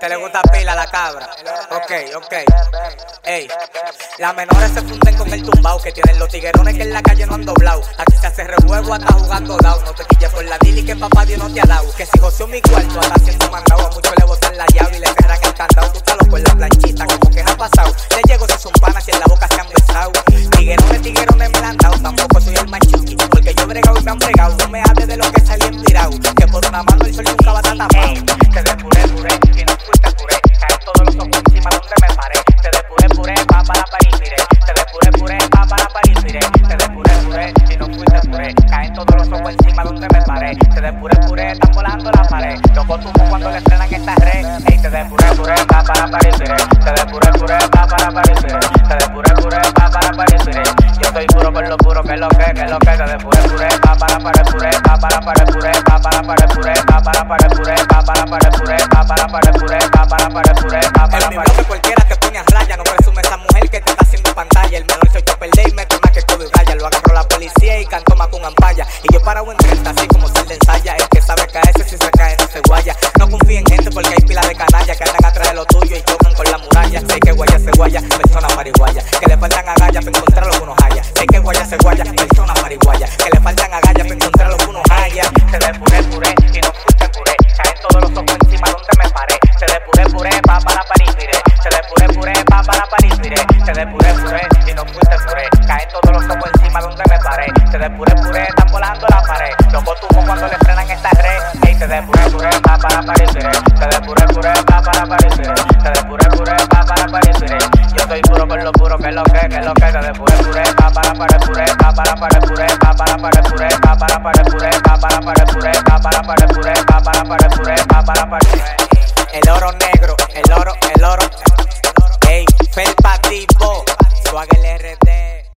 ¿Te le gusta pila la cabra? Ok, ok. Ey, las menores se funden con el tumbao que tienen los tiguerones que en la calle no han doblado. Aquí se hace rejuego hasta jugando down. No te quilles por la dili que papá Dios no te ha dado. Que si José mi cuarto anda haciendo mandado, a muchos le botan la llave y le cerran el candado. Tú te lo con la planchita como que ha pasado. Le llego si son panas y en la boca se han besado. Tiguerones, tiguerones me la han dado. Tampoco soy el machuki porque yo bregado y me han bregado. No me hables Mano el sol nunca va. Te depuré, puré y no fuiste puré. Caen todos los ojos encima donde me paré. Te depuré, puré, pa para París, miré. Te depuré, puré, pa para París, miré. Te depuré, puré y no fuiste puré. Caen todos los ojos encima donde me paré. Te depuré, puré, están volando la pared. Yo consumo cuando le estrenan esta red. Te que lo. Te depuré, puré, pa para París, puré, pa para París, puré, pa para París, puré, pa para París, puré, pa para París, puré, pa para París, puré, pa para París, puré, pa para París. que cualquiera que pone a raya no presume esa mujer que te está haciendo pantalla. El menor soy Chopper Day, mete más que todo y raya. Lo agarró la policía y canto más con ampalla. Y yo parado en 30, así como sal de ensaya. El que sabe caerse si se cae no se guaya. No confíe en gente porque hay pila de canalla que andan atrás de lo tuyo y chocan con la muralla. Sé que guaya se guaya, persona pariguaya. Que le faltan agallas para encontrarlo con haya. Sé que guaya se guaya, persona pariguaya. Que le faltan agallas para encontrarlo con unos haya. Se depuré, puré y no fuiste puré. Caen todos los ojos encima donde me paré. Se depuré, puré, pa para París, miré. Se depuré, puré, pa para París, miré. Se depuré, puré y no fuiste puré. Caen todos los ojos encima donde me paré. Se depuré, puré, están volando la pared. Yo tubo cuando le frenan esta red. Ey, te depuré, puré, pa para París, miré. Te depuré, puré, pa para París, miré. Te depuré, puré, pa para París, soy puro con lo puro, que lo que, que lo que. Depuré, puré, pa para París, puré, pa para París, puré, pa para París, puré, pa para París, puré, pa para París, puré, pa para París, puré, pa para París, puré, pa para París. El oro negro, el oro, el oro. Ey, felpa tipo, swag el RD.